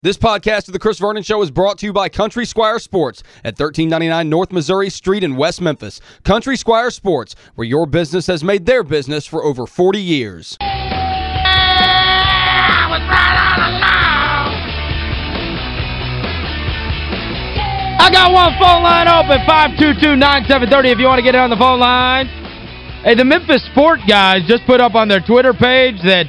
This podcast of The Chris Vernon Show is brought to you by Country Squire Sports at 1399 North Missouri Street in West Memphis. Country Squire Sports, where your business has made their business for over 40 years. I got one phone line open, 522-9730 if you want to get on the phone line. Hey, the Memphis Sport guys just put up on their Twitter page that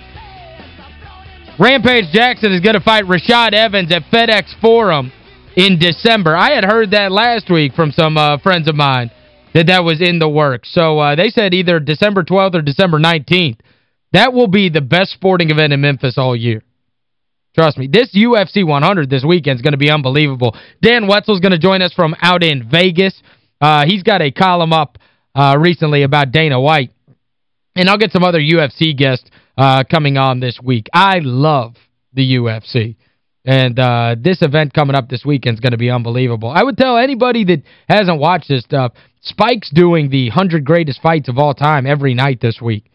Rampage Jackson is going to fight Rashad Evans at FedEx Forum in December. I had heard that last week from some uh, friends of mine that that was in the works. So uh, they said either December 12th or December 19th. That will be the best sporting event in Memphis all year. Trust me. This UFC 100 this weekend is going to be unbelievable. Dan Wetzel's going to join us from out in Vegas. Uh, he's got a column up uh, recently about Dana White. And I'll get some other UFC guests uh, coming on this week. I love the UFC. And uh, this event coming up this weekend is going to be unbelievable. I would tell anybody that hasn't watched this stuff, Spike's doing the 100 greatest fights of all time every night this week.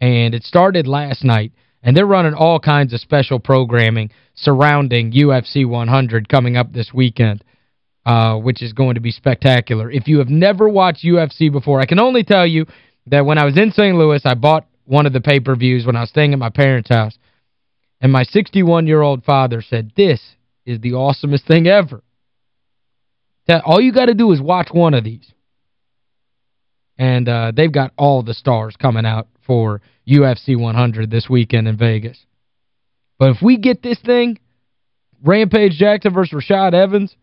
And it started last night. And they're running all kinds of special programming surrounding UFC 100 coming up this weekend, uh, which is going to be spectacular. If you have never watched UFC before, I can only tell you that when I was in St. Louis, I bought one of the pay-per-views when I was staying at my parents' house. And my 61-year-old father said, this is the awesomest thing ever. That all you got to do is watch one of these. And uh, they've got all the stars coming out for UFC 100 this weekend in Vegas. But if we get this thing, Rampage Jackson versus Rashad Evans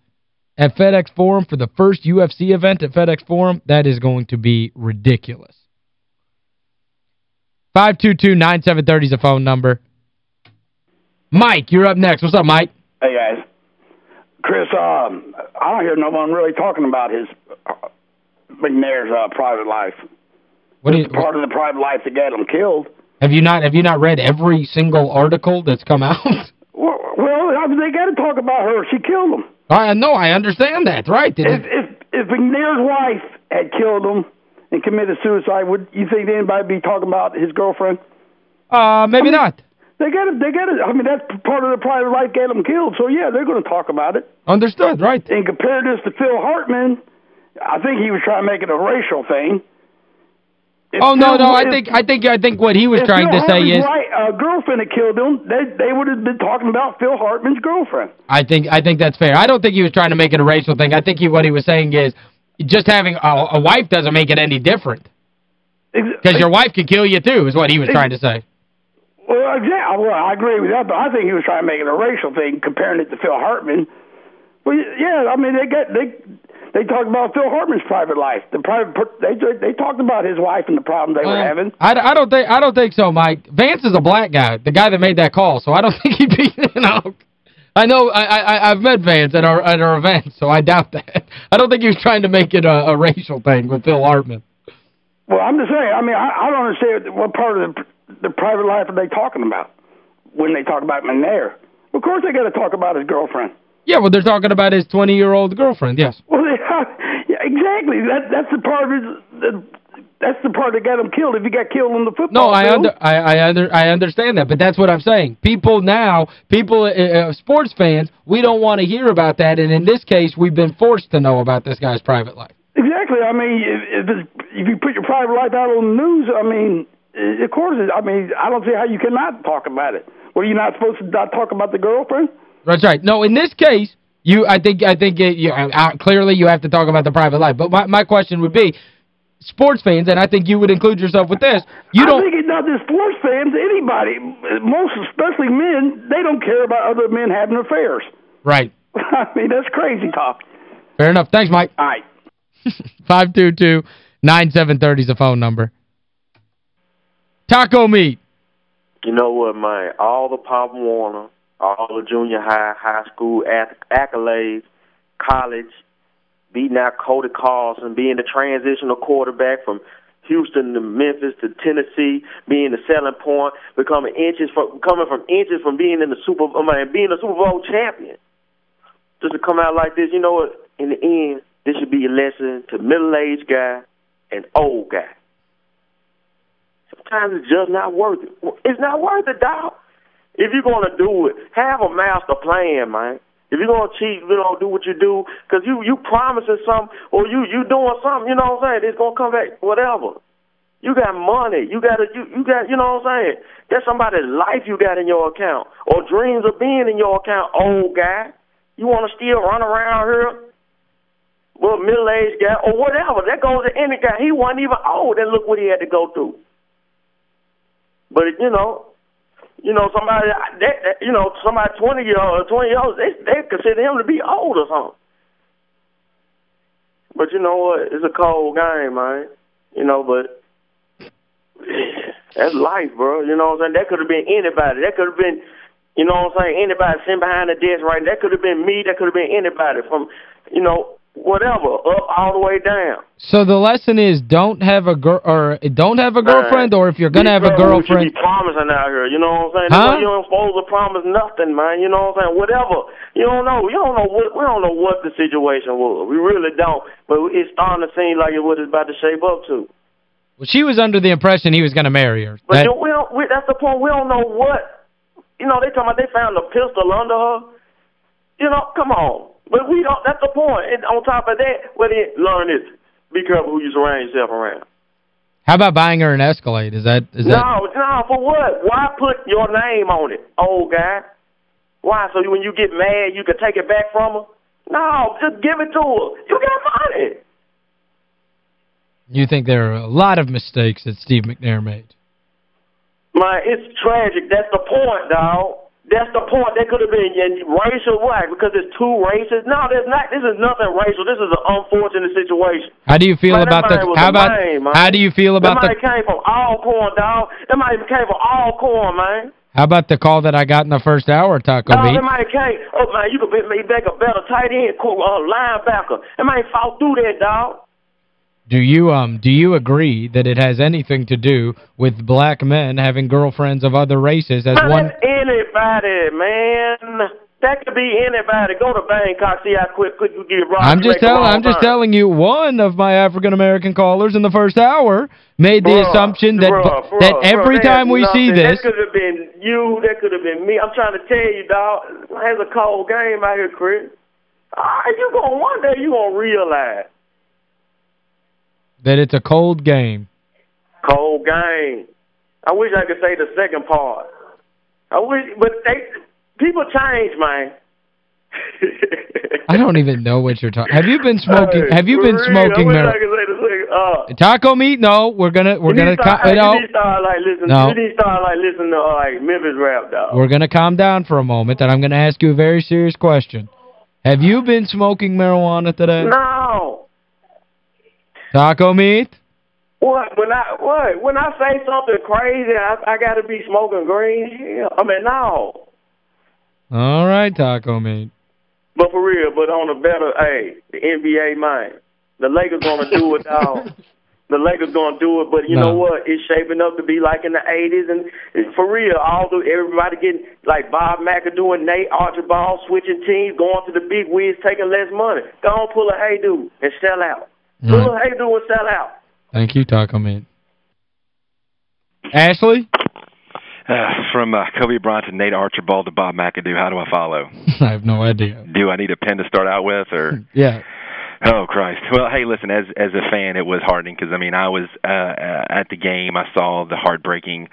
at FedEx Forum for the first UFC event at FedEx Forum, that is going to be ridiculous. 522-9730 is a phone number. Mike, you're up next. What's up, Mike? Hey, guys. Chris, um, I don't hear no one really talking about his uh, McNair's uh, private life. What do you, part of the private life that got him killed. Have you not have you not read every single article that's come out? well, well they got to talk about her. She killed him. I know, I understand that, right. If, if, if McNair's wife had killed him and committed suicide, would you think anybody be talking about his girlfriend? Uh, maybe I mean, not. They got it. they got to, I mean, that's part of the private life get him killed. So, yeah, they're going to talk about it. Understood, right. And compare this to Phil Hartman, I think he was trying to make it a racial thing. If oh no no I think I think I think what he was trying Phil to say is right, uh, girlfriend had killed him they they would have been talking about Phil Hartman's girlfriend. I think I think that's fair. I don't think he was trying to make it a racial thing. I think he what he was saying is just having a, a wife doesn't make it any different. Because your wife could kill you too is what he was trying to say. Well, exactly. Well, I agree with that, but I think he was trying to make it a racial thing comparing it to Phil Hartman. Well, yeah, I mean they get they they talked about Phil Hartman's private life. The private they they talked about his wife and the problem they well, were uh, having. I, I don't think I don't think so, Mike. Vance is a black guy, the guy that made that call, so I don't think he'd be, you know. I know I I I've met Vance at our at our event, so I doubt that. I don't think he was trying to make it a, a racial thing with Phil Hartman. Well, I'm just saying, I mean, I, I don't understand what part of the the private life are they talking about when they talk about McNair. Of course they got to talk about his girlfriend. Yeah, well, they're talking about his 20-year-old girlfriend, yes. Well, yeah, exactly. That That's the part of his, that's the part that got him killed if he got killed on the football No, I under I I under I understand that, but that's what I'm saying. People now, people uh, uh, sports fans, we don't want to hear about that and in this case we've been forced to know about this guy's private life. Exactly. I mean, if if, if you put your private life out on the news, I mean, of course, I mean, I don't see how you cannot talk about it. Were you not supposed to not talk about the girlfriend? That's right. No, in this case, you I think I think it, you, uh, clearly you have to talk about the private life. But my my question would be sports fans and I think you would include yourself with this. You I don't think it's not just sports fans, anybody, most especially men, they don't care about other men having affairs. Right. I mean, that's crazy talk. Fair enough. Thanks, Mike. All right. 522-9730 is the phone number. Taco meat. You know what, man? All the Pop Warner all the junior high, high school accolades, college, beating out Cody Carlson, being the transitional quarterback from Houston to Memphis to Tennessee, being the selling point, becoming inches from coming from inches from being in the Super I mean, being a Super Bowl champion. Just to come out like this, you know what? In the end, this should be a lesson to middle aged guy and old guy. Sometimes it's just not worth it. It's not worth it, dog. If you're to do it, have a master plan, man. If you're gonna cheat, you know, do what you do, cause you you promising something or you you doing something, you know what I'm saying? It's gonna come back, whatever. You got money, you got a, you you got, you know what I'm saying? There's somebody's life you got in your account or dreams of being in your account, old guy. You want to still run around here? Well, middle-aged guy or whatever. That goes to any guy. He wasn't even old, and look what he had to go through. But you know, you know, somebody that, you know, somebody twenty year old, twenty year olds, they they consider him to be old or something. But you know what? It's a cold game, man. You know, but that's life, bro. You know what I'm saying? That could have been anybody. That could have been, you know what I'm saying? Anybody sitting behind the desk, right? That could have been me. That could have been anybody from, you know, whatever, up all the way down. So the lesson is don't have a girl or don't have a girlfriend or if you're going to have a girlfriend. You be promising out here, you know what I'm saying? Huh? You ain't supposed to promise nothing, man. You know what I'm saying? Whatever. You don't know. You don't know what we don't know what the situation was. We really don't. But it's starting to seem like it what it's about to shape up to. Well, she was under the impression he was going to marry her. But That- you we don't we, that's the point. We don't know what you know, they talking about they found a pistol under her. You know, come on. But we don't that's the point. And on top of that, well then learn this. Be careful who you surround yourself around. How about buying her an Escalade? Is that is that No, no, for what? Why put your name on it, old guy? Why? So when you get mad, you can take it back from her? No, just give it to her. You got money. you think there are a lot of mistakes that Steve McNair made? Man, it's tragic. That's the point, dog. That's the point. That could have been and racial why? Because it's two races. No, there's not. This is nothing racial. This is an unfortunate situation. How do you feel Man, that about the how about man, man. how do you feel about that the came from Alcorn, dog. That might came from Alcorn, man. how about the call that I got in the first hour, Taco No, Meat? that might came. Oh man, you could be make back a better tight end, co- uh, linebacker. That might fought through that, dog. Do you um do you agree that it has anything to do with black men having girlfriends of other races as Man, one anybody, man. That could be anybody. Go to Bangkok, see how quick, quick you get Roger I'm just telling I'm just telling you one of my African American callers in the first hour made the Bruh, assumption that bruh, bruh, that every time we that's see nothing. this That could have been you. That could have been me. I'm trying to tell you, dog. There's a cold game out here, Chris. Ah, you gonna one day you gonna realize that it's a cold game. cold game. I wish I could say the second part. I wish, but they people change, man. I don't even know what you're talking. Have you been smoking Have you been smoking marijuana? could say the second. Uh, Taco meat? No, we're gonna we're gonna start, hey, no, you need to start like listen. No. You need to start like listening to uh, like Memphis rap, dog. we're gonna calm down for a moment and I'm gonna ask you a very serious question. Have you been smoking marijuana today? No. Taco meat? What when I what when I say something crazy, I, I got to be smoking green. Yeah. I mean, no. All right, Taco meat. But for real, but on a better, hey, the NBA man, the Lakers gonna do it, dog. The Lakers gonna do it, but you know what? It's shaping up to be like in the '80s, and for real, all the everybody getting like Bob McAdoo and Nate Archibald switching teams, going to the big wigs, taking less money. Go on, pull a hey dude and sell out. Pull Right. a hey dude and sell out. Thank you, Taco meat. Ashley? Uh, from uh, Kobe Bryant to Nate Archibald to Bob McAdoo, how do I follow? I have no idea. Do I need a pen to start out with, or Yeah. Oh Christ? Well, hey, listen, as as a fan, it was heartening because I mean, I was uh, uh, at the game. I saw the heartbreaking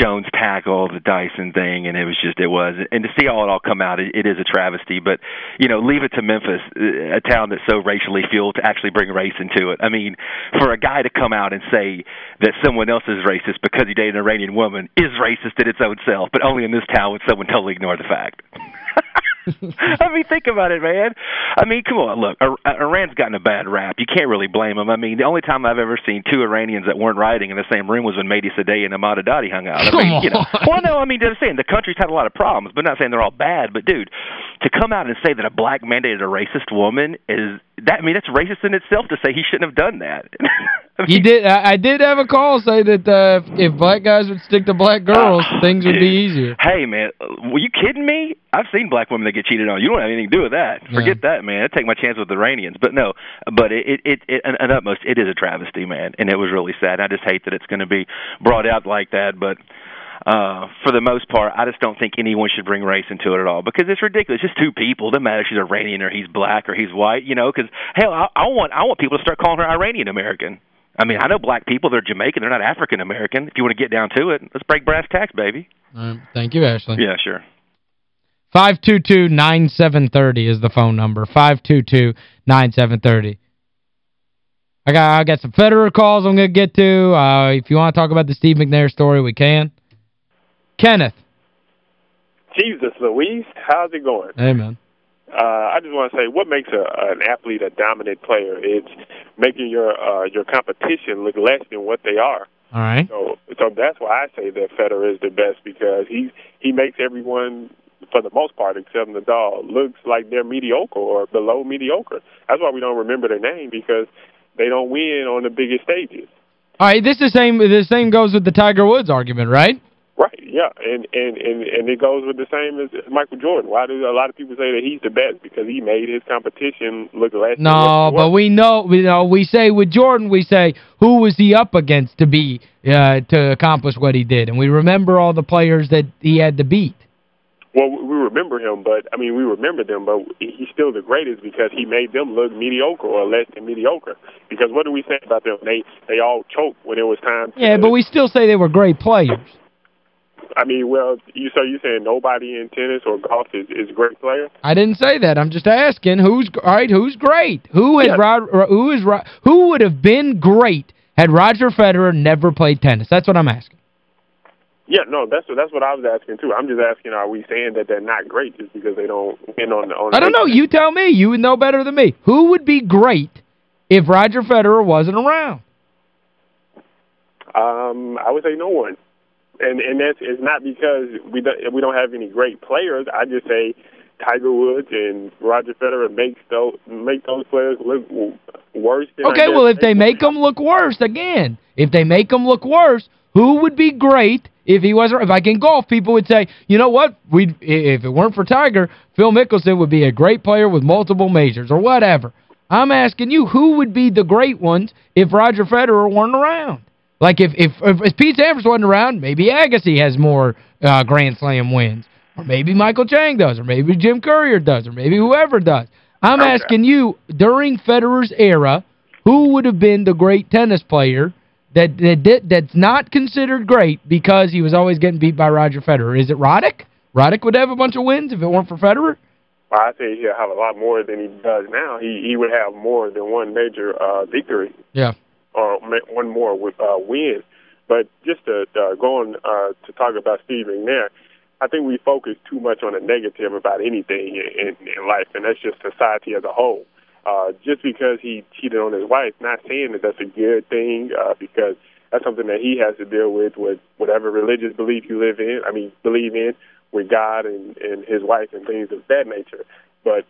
Jones tackle, the Dyson thing, and it was just it was. And to see all it all come out, it, it is a travesty. But you know, leave it to Memphis, uh, a town that's so racially fueled, to actually bring race into it. I mean, for a guy to come out and say that someone else is racist because he dated an Iranian woman is racist in its own self, but only in this town would someone totally ignore the fact. I mean, think about it, man. I mean, come on, look, Iran's gotten a bad rap. You can't really blame them. I mean, the only time I've ever seen two Iranians that weren't rioting in the same room was when Mehdi Sadeh and Ahmad Adadi hung out. I mean, Come you know. on. Well, no, I mean, just saying the country's had a lot of problems, but not saying they're all bad. But dude, to come out and say that a black man dated a racist woman is that? I mean, that's racist in itself to say he shouldn't have done that. I He mean, did I, I did have a call say that uh, if, if black guys would stick to black girls, Uh, things would be easier. Hey, man, were you kidding me? I've seen black women that get cheated on. You don't have anything to do with that. Forget that, man. I take my chance with the Iranians. But no, but it, it, it, it at utmost, it is a travesty, man. And it was really sad. I just hate that it's going to be brought out like that. But uh, for the most part, I just don't think anyone should bring race into it at all because it's ridiculous. It's just two people. It doesn't matter if she's Iranian or he's black or he's white, you know. Because hell, I, I want I want people to start calling her Iranian American. I mean, I know black people. They're Jamaican. They're not African American. If you want to get down to it, let's break brass tacks, baby. thank you, Ashley. Yeah, sure. 522-9730 is the phone number. 522-9730. I got I got some Federer calls I'm going to get to. Uh, if you want to talk about the Steve McNair story, we can. Kenneth. Jesus Louise, how's it going? Hey, man. Uh, I just want to say, what makes a, an athlete a dominant player? It's making your uh, your competition look less than what they are. All right. So, so that's why I say that Federer is the best because he he makes everyone, for the most part, except Nadal, looks like they're mediocre or below mediocre. That's why we don't remember their name because they don't win on the biggest stages. All right, this the same the same goes with the Tiger Woods argument, right? Right, yeah, and and and and it goes with the same as Michael Jordan. Why do a lot of people say that he's the best because he made his competition look less No, but we know we know we say with Jordan we say who was he up against to be uh, to accomplish what he did and we remember all the players that he had to beat. Well, we remember him, but I mean, we remember them, but he's still the greatest because he made them look mediocre or less than mediocre. Because what do we say about them? They they all choked when it was time. yeah, but we still say they were great players. I mean, well, you so you saying nobody in tennis or golf is is a great player? I didn't say that. I'm just asking who's all right, who's great? Who is Yeah. Rod, who is who would have been great had Roger Federer never played tennis? That's what I'm asking. Yeah, no, that's what that's what I was asking too. I'm just asking, are we saying that they're not great just because they don't win on the on? I don't know. You tell me. You would know better than me. Who would be great if Roger Federer wasn't around? Um, I would say no one, and and that's it's not because we don't we don't have any great players. I just say Tiger Woods and Roger Federer makes those make those players look worse than Okay, well, if they make them look worse, again, if they make them look worse, who would be great if he wasn't, if like can golf, people would say, you know what, we if it weren't for Tiger, Phil Mickelson would be a great player with multiple majors or whatever. I'm asking you, who would be the great ones if Roger Federer weren't around? Like if if, if, if Pete Sampras wasn't around, maybe Agassi has more uh, Grand Slam wins. Or maybe Michael Chang does, or maybe Jim Courier does, or maybe whoever does. I'm Okay. asking you, during Federer's era, who would have been the great tennis player that, that did, that's not considered great because he was always getting beat by Roger Federer? Is it Roddick? Roddick would have a bunch of wins if it weren't for Federer? Well, I say he'll have a lot more than he does now. He he would have more than one major uh, victory Yeah. Or one more with, uh, win. But just to uh, go on uh, to talk about Steve McNair, I think we focus too much on the negative about anything in, in, in life, and that's just society as a whole. Uh, just because he cheated on his wife, not saying that that's a good thing, uh, because that's something that he has to deal with with whatever religious belief you live in. I mean, believe in with God and, and his wife and things of that nature. But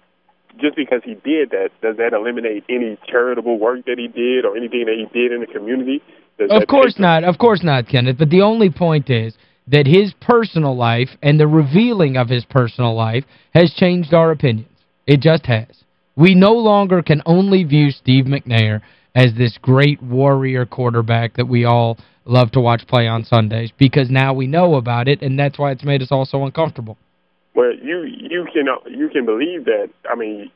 just because he did that, does that eliminate any charitable work that he did or anything that he did in the community? Does Of course not. Of course not, Kenneth. But the only point is that his personal life and the revealing of his personal life has changed our opinions. It just has. We no longer can only view Steve McNair as this great warrior quarterback that we all love to watch play on Sundays because now we know about it, and that's why it's made us all so uncomfortable. Well, you you can you can believe that. I mean,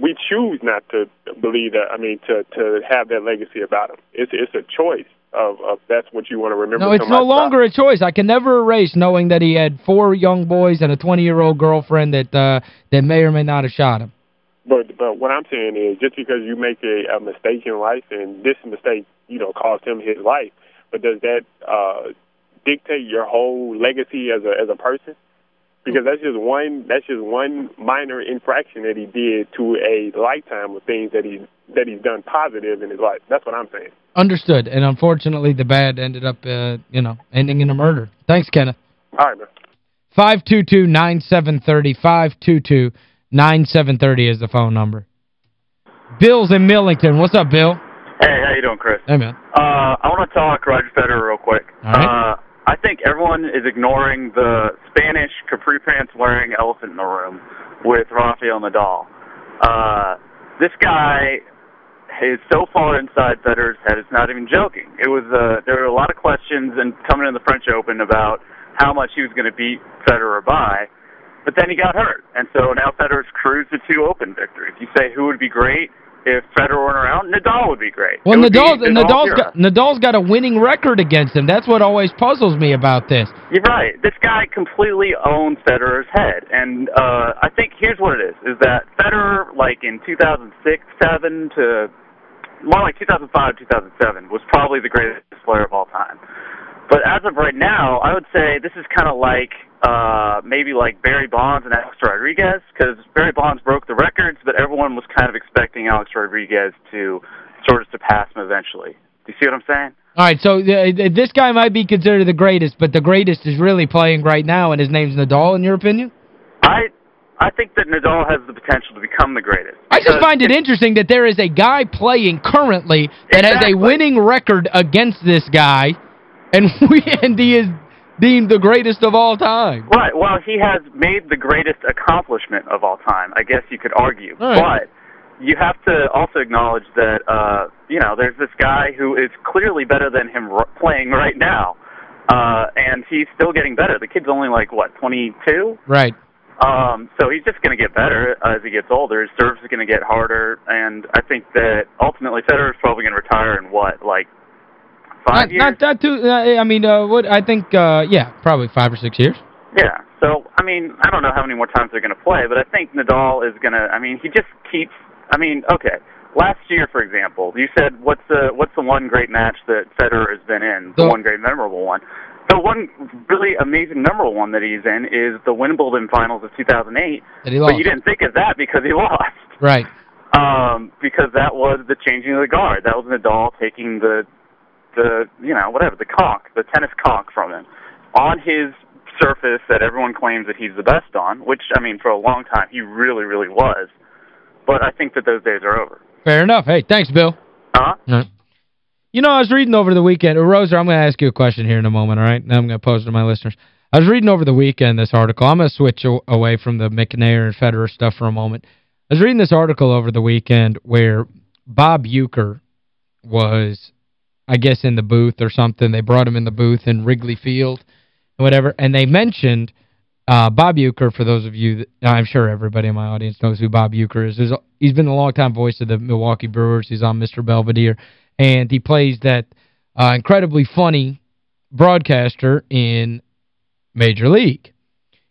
we choose not to believe that. I mean, to to have that legacy about him. It's it's a choice of of that's what you want to remember. No, it's no somebody about. longer a choice. I can never erase knowing that he had four young boys and a 20-year-old girlfriend that uh, that may or may not have shot him. But but what I'm saying is, just because you make a, a mistake in life, and this mistake, you know, cost him his life, but does that uh, dictate your whole legacy as a as a person? Because that's just one that's just one minor infraction that he did to a lifetime of things that he that he's done positive in his life. That's what I'm saying. Understood. And unfortunately, the bad ended up, uh, you know, ending in a murder. Thanks, Kenneth. All right, man. 522-9730. 522-9730 is the phone number. Bill's in Millington. What's up, Bill? Hey, how you doing, Chris? Hey, man. Uh, I want to talk Roger Federer real quick. All right. Uh, I think everyone is ignoring the Spanish capri pants wearing elephant in the room with Rafael Nadal. Uh, this guy is so far inside Federer's head, it's not even joking. It was uh, there were a lot of questions and coming in the French Open about how much he was going to beat Federer by. But then he got hurt, and so now Federer's cruised to two Open victories. You say who would be great if Federer went around? Nadal would be great. Well, Nadal's, Nadal's, Nadal's, got, Nadal's got a winning record against him. That's what always puzzles me about this. You're right. This guy completely owns Federer's head. And uh, I think here's what it is, is that Federer, like in 2006, 7 to more like 2005, 2007, was probably the greatest player of all time. But as of right now, I would say this is kind of like uh, maybe like Barry Bonds and Alex Rodriguez, because Barry Bonds broke the records, but everyone was kind of expecting Alex Rodriguez to sort of surpass him eventually. Do you see what I'm saying? All right, so uh, this guy might be considered the greatest, but the greatest is really playing right now, and his name's Nadal, in your opinion? I I think that Nadal has the potential to become the greatest. I just find it interesting that there is a guy playing currently that exactly. has a winning record against this guy, and, we, and he is deemed the greatest of all time. Right. Well, he has made the greatest accomplishment of all time, I guess you could argue. Right. But you have to also acknowledge that, uh, you know, there's this guy who is clearly better than him r playing right now. Uh, and he's still getting better. The kid's only like, what, 22? Right. Um, so he's just going to get better as he gets older. His serve's is going to get harder, and I think that ultimately Federer's probably going to retire in what, like five not, years? Not that too, uh, I mean, uh, what I think, uh, yeah, probably five or six years. Yeah. So, I mean, I don't know how many more times they're going to play, but I think Nadal is going to, I mean, he just keeps, I mean, okay. Last year, for example, you said what's the what's the one great match that Federer has been in, the, the one great memorable one. The one really amazing memorable one that he's in is the Wimbledon finals of 2008. That he lost. But you didn't think of that because he lost. Right. Um, because that was the changing of the guard. That was Nadal taking the the you know whatever the cock, the tennis cock from him on his surface that everyone claims that he's the best on. Which I mean, for a long time he really really was. But I think that those days are over. Fair enough. Hey, thanks, Bill. Uh-huh. Right. You know, I was reading over the weekend. Roser, I'm going to ask you a question here in a moment, all right? Now I'm going to pose it to my listeners. I was reading over the weekend this article. I'm going to switch away from the McNair and Federer stuff for a moment. I was reading this article over the weekend where Bob Uecker was, I guess, in the booth or something. They brought him in the booth in Wrigley Field whatever, and they mentioned uh, Bob Uecker, for those of you, that, I'm sure everybody in my audience knows who Bob Uecker is. There's, he's been a long-time voice of the Milwaukee Brewers. He's on Mr. Belvedere, and he plays that uh, incredibly funny broadcaster in Major League.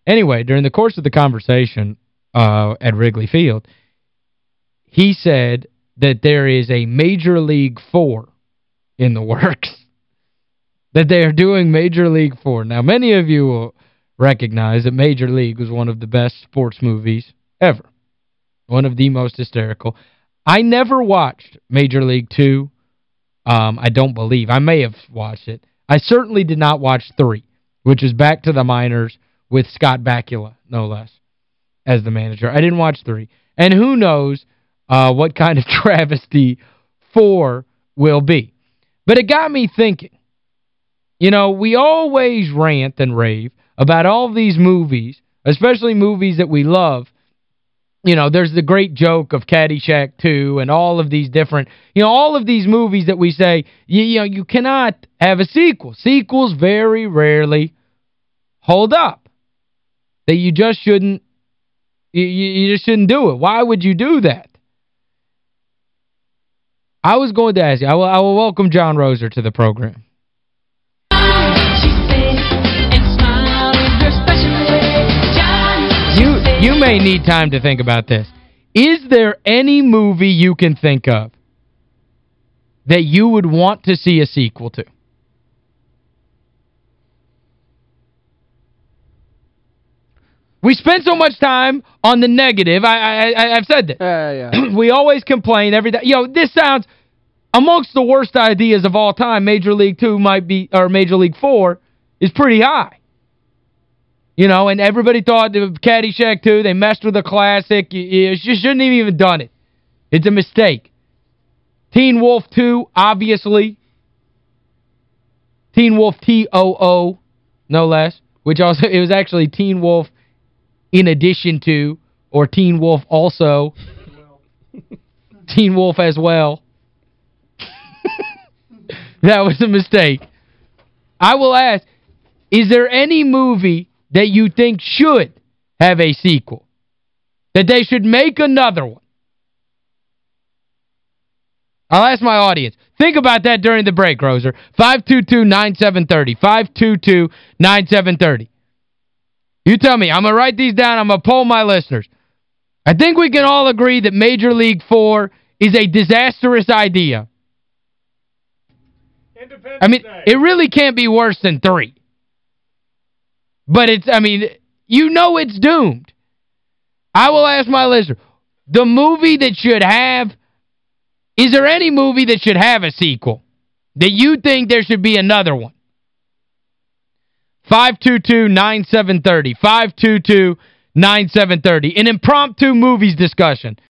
Anyway, during the course of the conversation uh, at Wrigley Field, he said that there is a Major League 4 in the works. that they are doing Major League 4. Now, many of you will recognize that Major League was one of the best sports movies ever. One of the most hysterical. I never watched Major League 2. Um, I don't believe. I may have watched it. I certainly did not watch 3, which is Back to the Minors with Scott Bakula, no less, as the manager. I didn't watch 3. And who knows uh, what kind of travesty 4 will be. But it got me thinking. You know, we always rant and rave about all these movies, especially movies that we love. You know, there's the great joke of Caddyshack 2 and all of these different, you know, all of these movies that we say, you, you know, you cannot have a sequel. Sequels very rarely hold up. That you just shouldn't, you, you just shouldn't do it. Why would you do that? I was going to ask you, I will, I will welcome John Roser to the program. You you may need time to think about this. Is there any movie you can think of that you would want to see a sequel to? We spend so much time on the negative. I, I, I've said that. Yeah. we always complain every day. You know, this sounds amongst the worst ideas of all time. Major League 2 might be, or Major League 4 is pretty high. You know, and everybody thought the Caddyshack 2, they messed with the classic. You, you shouldn't even have even done it. It's a mistake. Teen Wolf 2, obviously. Teen Wolf T-O-O, no less. Which also, it was actually Teen Wolf in addition to, or Teen Wolf also. Teen Wolf as well. that was a mistake. I will ask, Is there any movie that you think should have a sequel? That they should make another one? I'll ask my audience. Think about that during the break, Roser. 522-9730. 522-9730. You tell me. I'm going to write these down. I'm going to poll my listeners. I think we can all agree that Major League 4 is a disastrous idea. I mean, it really can't be worse than 3. But it's, I mean, you know it's doomed. I will ask my listener, the movie that should have is there any movie that should have a sequel? That you think there should be another one? 522-9730. 522-9730. An impromptu movies discussion.